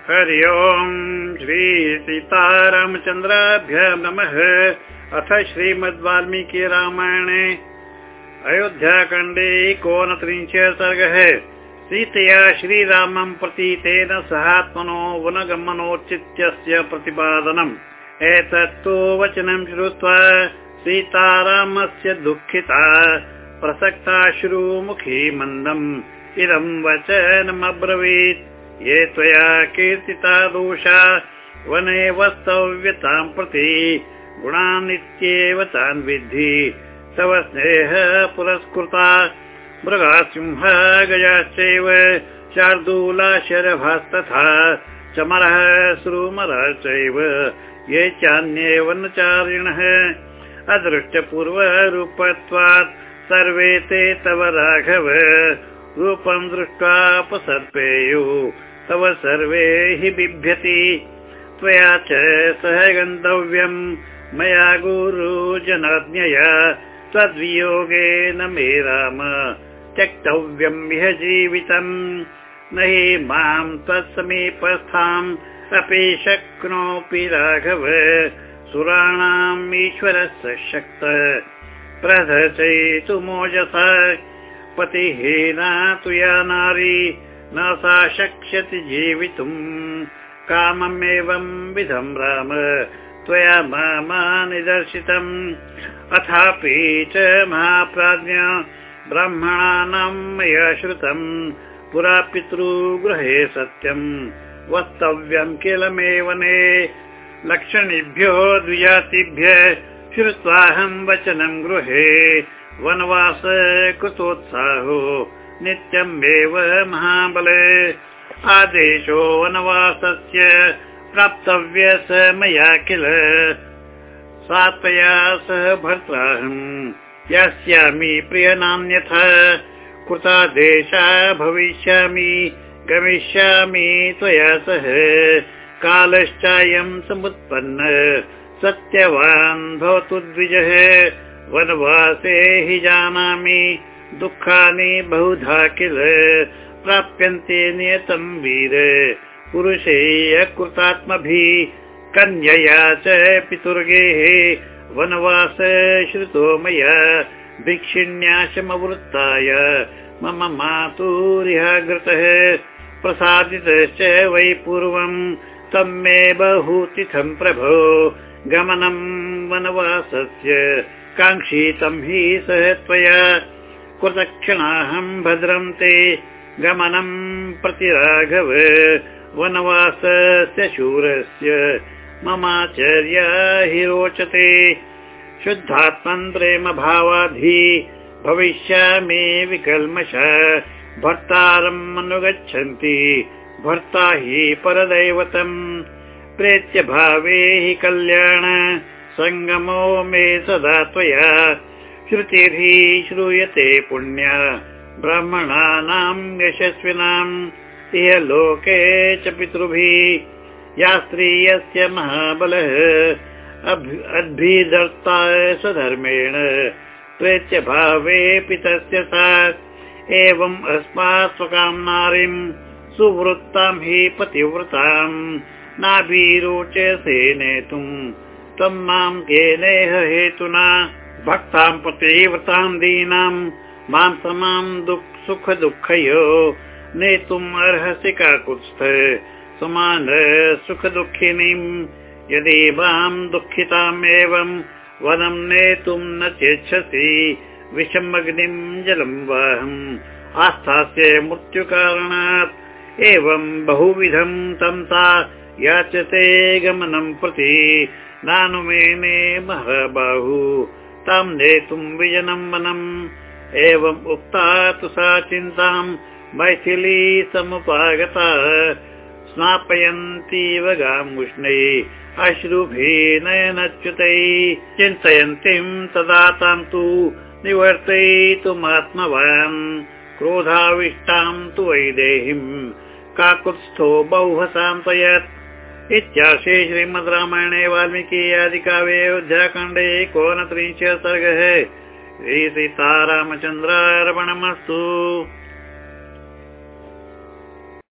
हरि ओम् श्री सीतारामचन्द्राभ्य नमः। अथ श्रीमद् वाल्मीकि रामायणे। अयोध्याखण्डे एकोनत्रिंश सर्गः सीतया श्रीरामम् प्रति तेन सहात्मनो वनगमनोचित्यस्य प्रतिपादनम्। एतत्तु वचनं श्रुत्वा सीतारामस्य दुःखिता प्रसक्ताश्रुमुखी मन्दम्। इदम् वचनमब्रवीत् ये त्वया कीर्तिता दोषा वने वस्तव्यतां प्रति गुणानित्येव तान् विद्धि तव स्नेह पुरस्कृता मृगासिंह गजाश्चैव शार्दूलाशरभास्तथा चमरः श्रुमरः चैव ये चान्ये वनचारिणः अदृष्टपूर्वरूपत्वात् सर्वे ते तव राघव रूपं दृष्ट्वापसर्पेयु तव सर्वे हि बिभ्यति। त्वया च सह गन्तव्यम् मया गुरुजनाज्ञया त्वद्वियोगेन मे राम। त्यक्तव्यम् इह जीवितम् न हि मां त्वत्समीपस्थाम् अपि शक्नोऽपि राघव। सुराणाम् ईश्वरस्य शक्त। प्रदर्शयितु मोजसा। पतिहीना तु या नारी न सा शक्ष्यति जीवितुम् काममेवं विधम् राम त्वया मा निदर्शितम्। अथापि च महाप्राज्ञ ब्राह्मणानां मया श्रुतम् पुरा पितृगृहे सत्यम्। वक्तव्यम् किल मे वने? लक्षणिभ्यो द्विजातिभ्य श्रुत्वाहम् वचनम् गृहे। वनवास कृतोत्साहो नित्यमेव महाबले। आदेशो वनवासस्य प्राप्तव्य स मया किल। सात्वया सह भर्त्राहम् यास्यामि प्रियनान्यथा। कृतादेशा भविष्यामि गमिष्यामि त्वया सह। कालश्चायम् समुत्पन्न सत्यवान् भवतु द्विजः। वनवासे हि जानामि दुःखानि बहुधा किल? प्राप्यन्ते नियतं वीर। पुरुषे अकृतात्मभिः कन्यया च पितुर्गेः वनवास श्रुतो मया भिक्षिण्याशमवृत्ताय मम मातुरिहागृतः प्रसादितश्च वै पूर्वम् तम् मे बहुतिथम् प्रभो। गमनम् वनवासस्य काङ्क्षितम् हि सह त्वया कृतक्षणाहम् भद्रम् ते गमनम् प्रति राघव वनवासस्य शूरस्य ममाचर्य हि रोचते। शुद्धात्मन् प्रेम भावाधि भविष्यामि विकल्मष। भर्तारम् अनुगच्छन्ति भर्ता हि परदैवतम्। प्रेत्य भावे हि कल्याण सङ्गमो मे सदा त्वया श्रुतिर्हि श्रूयते पुण्या ब्राह्मणानाम् यशस्विनाम् इह लोके च पितृभिः। या स्त्रियस्य महाबलः अद्भिदर्ता स्वधर्मेण प्रेत्य भावेऽपि तस्य सा। एवम् अस्मात् स्वकाम् नारीम् सुवृत्ताम् हि पतिव्रताम् नाभिरोचसे नेतुम् त्वम् माम् केनेह हेतुना भक्ताम् दीनाम् मां समाम् सुख दुःखयो नेतुम् अर्हसि काकुत्स्थ। समान सुख दुःखिनीम् यदि माम् दुःखिताम् एवम् वनम् नेतुम् न चेच्छसि विषमग्निम् जलम् वाहम्। आस्थास्य मृत्युकारणात् एवम् बहुविधम् सा याचते गमनम् प्रति। नानुमेने महाबाहु ताम् नेतुम् विजनम् वनम् एवम् उक्ता तु सा चिन्ताम् मैथिली समुपागता। स्नापयन्तीव गामुष्णे अश्रुभिः नयनच्युतै। चिन्तयन्तीम् तदा ताम् तु निवर्तयितुमात्मवान् क्रोधाविष्टाम् तु वैदेहीम् काकुत्स्थो बहु इत्याशे श्रीमद् रामायणे वाल्मीकि आदिकाव्ये अयोध्याखण्डे कोनत्रिंश सर्गः श्रीसीतारामचन्द्रार्पणमस्तु